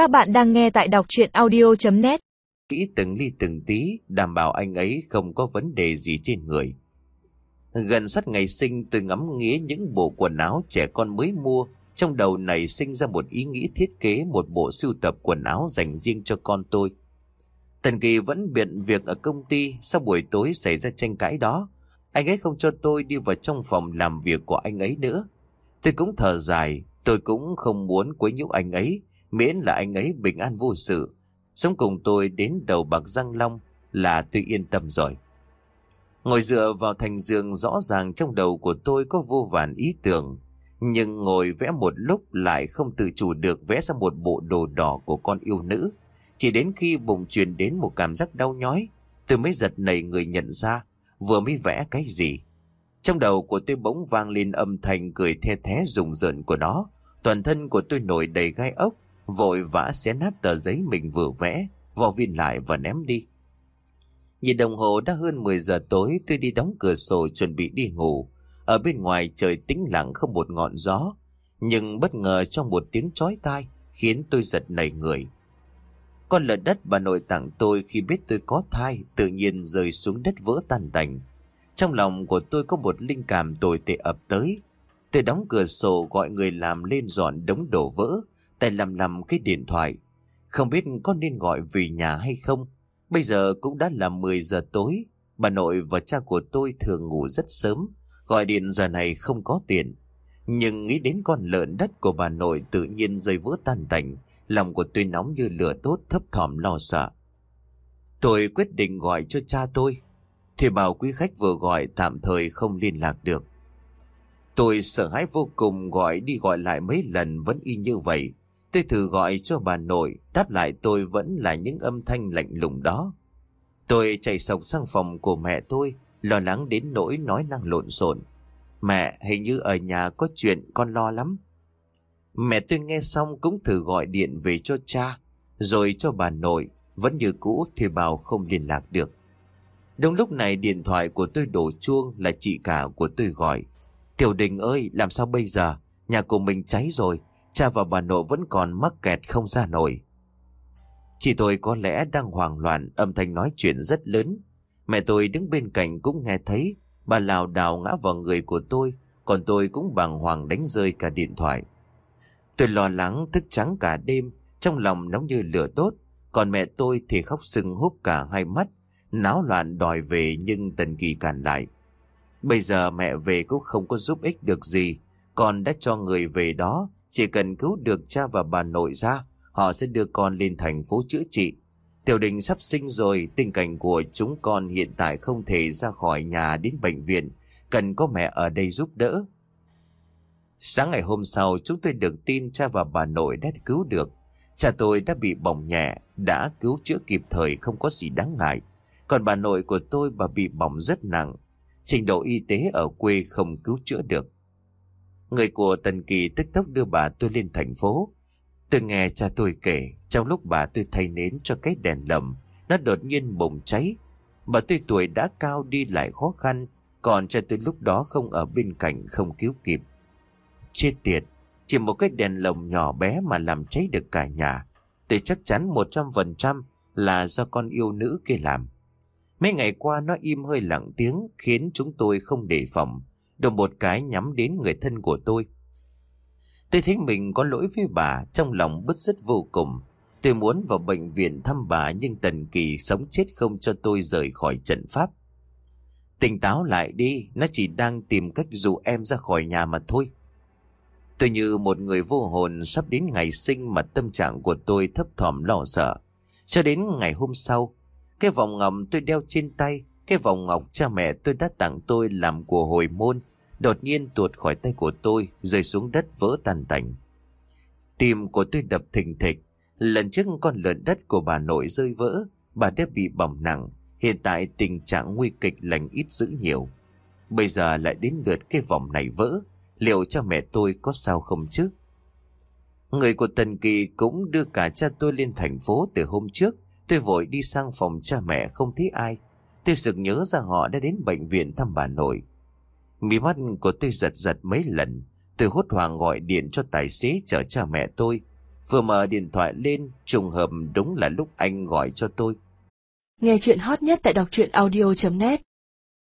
Các bạn đang nghe tại đọc chuyện audio.net Kỹ từng ly từng tí, đảm bảo anh ấy không có vấn đề gì trên người. Gần sát ngày sinh tôi ngắm nghía những bộ quần áo trẻ con mới mua. Trong đầu này sinh ra một ý nghĩ thiết kế một bộ sưu tập quần áo dành riêng cho con tôi. Tần Kỳ vẫn biện việc ở công ty sau buổi tối xảy ra tranh cãi đó. Anh ấy không cho tôi đi vào trong phòng làm việc của anh ấy nữa. Tôi cũng thở dài, tôi cũng không muốn quấy nhiễu anh ấy, miễn là anh ấy bình an vô sự. Sống cùng tôi đến đầu bạc răng long là tôi yên tâm rồi. Ngồi dựa vào thành giường rõ ràng trong đầu của tôi có vô vàn ý tưởng. Nhưng ngồi vẽ một lúc lại không tự chủ được vẽ ra một bộ đồ đỏ của con yêu nữ. Chỉ đến khi bụng truyền đến một cảm giác đau nhói, tôi mới giật nảy người nhận ra vừa mới vẽ cái gì. Trong đầu của tôi bỗng vang lên âm thanh cười the thé rùng rợn của nó. Toàn thân của tôi nổi đầy gai ốc, vội vã xé nát tờ giấy mình vừa vẽ, vò viên lại và ném đi. Nhìn đồng hồ đã hơn 10 giờ tối tôi đi đóng cửa sổ chuẩn bị đi ngủ. Ở bên ngoài trời tĩnh lặng không một ngọn gió. Nhưng bất ngờ trong một tiếng chói tai khiến tôi giật nảy người. Con lợn đất bà nội tặng tôi khi biết tôi có thai tự nhiên rơi xuống đất vỡ tan tành. Trong lòng của tôi có một linh cảm tồi tệ ập tới. Tôi đóng cửa sổ gọi người làm lên dọn đống đổ vỡ, tay lầm lầm cái điện thoại. Không biết có nên gọi về nhà hay không. Bây giờ cũng đã là 10 giờ tối. Bà nội và cha của tôi thường ngủ rất sớm. Gọi điện giờ này không có tiền. Nhưng nghĩ đến con lợn đất của bà nội tự nhiên rơi vỡ tan tành. Lòng của tôi nóng như lửa đốt thấp thỏm lo sợ. Tôi quyết định gọi cho cha tôi. Thì bảo quý khách vừa gọi tạm thời không liên lạc được. Tôi sợ hãi vô cùng gọi đi gọi lại mấy lần vẫn y như vậy. Tôi thử gọi cho bà nội, đáp lại tôi vẫn là những âm thanh lạnh lùng đó. Tôi chạy sọc sang phòng của mẹ tôi, lo lắng đến nỗi nói năng lộn xộn. Mẹ, hình như ở nhà có chuyện con lo lắm. Mẹ tôi nghe xong cũng thử gọi điện về cho cha, rồi cho bà nội, vẫn như cũ thì bảo không liên lạc được. Đúng lúc này điện thoại của tôi đổ chuông là chị cả của tôi gọi. Tiểu Đình ơi, làm sao bây giờ? Nhà của mình cháy rồi, cha và bà nội vẫn còn mắc kẹt không ra nổi. Chị tôi có lẽ đang hoảng loạn, âm thanh nói chuyện rất lớn. Mẹ tôi đứng bên cạnh cũng nghe thấy, bà lào đào ngã vào người của tôi, còn tôi cũng bàng hoàng đánh rơi cả điện thoại. Tôi lo lắng thức trắng cả đêm, trong lòng nóng như lửa đốt, còn mẹ tôi thì khóc sưng húp cả hai mắt, náo loạn đòi về nhưng Tần Kỳ cản lại. Bây giờ mẹ về cũng không có giúp ích được gì, còn đã cho người về đó, chỉ cần cứu được cha và bà nội ra, họ sẽ đưa con lên thành phố chữa trị. Tiểu đình sắp sinh rồi, tình cảnh của chúng con hiện tại không thể ra khỏi nhà đến bệnh viện, cần có mẹ ở đây giúp đỡ. Sáng ngày hôm sau, chúng tôi được tin cha và bà nội đã cứu được. Cha tôi đã bị bỏng nhẹ, đã cứu chữa kịp thời không có gì đáng ngại. Còn bà nội của tôi bà bị bỏng rất nặng, trình độ y tế ở quê không cứu chữa được. Người của Tần Kỳ tức tốc đưa bà tôi lên thành phố. Tôi nghe cha tôi kể, trong lúc bà tôi thay nến cho cái đèn lầm, nó đột nhiên bùng cháy. Bà tôi tuổi đã cao đi lại khó khăn, còn cha tôi lúc đó không ở bên cạnh không cứu kịp. Chết tiệt, chỉ một cái đèn lồng nhỏ bé mà làm cháy được cả nhà. Tôi chắc chắn 100% là do con yêu nữ kia làm. Mấy ngày qua nó im hơi lặng tiếng khiến chúng tôi không đề phòng. Đồng một cái nhắm đến người thân của tôi. Tôi thấy mình có lỗi với bà trong lòng bứt rứt vô cùng. Tôi muốn vào bệnh viện thăm bà nhưng Tần Kỳ sống chết không cho tôi rời khỏi trận pháp. Tỉnh táo lại đi, nó chỉ đang tìm cách dụ em ra khỏi nhà mà thôi. Tôi như một người vô hồn sắp đến ngày sinh mà tâm trạng của tôi thấp thỏm lo sợ. Cho đến ngày hôm sau, cái vòng ngầm tôi đeo trên tay, cái vòng ngọc cha mẹ tôi đã tặng tôi làm của hồi môn, đột nhiên tuột khỏi tay của tôi, rơi xuống đất vỡ tan tành. Tim của tôi đập thình thịch, lần trước con lợn đất của bà nội rơi vỡ, bà đã bị bỏng nặng, hiện tại tình trạng nguy kịch lành ít dữ nhiều. Bây giờ lại đến lượt cái vòng này vỡ, liệu cha mẹ tôi có sao không chứ? Người của Tần Kỳ cũng đưa cả cha tôi lên thành phố từ hôm trước, tôi vội đi sang phòng cha mẹ không thấy ai. Tôi sực nhớ ra họ đã đến bệnh viện thăm bà nội. Mí mắt của tôi giật giật mấy lần. Tôi hốt hoảng gọi điện cho tài xế chở cha mẹ tôi. Vừa mở điện thoại lên, trùng hợp đúng là lúc anh gọi cho tôi. Nghe chuyện hot nhất tại đọc truyện audio.net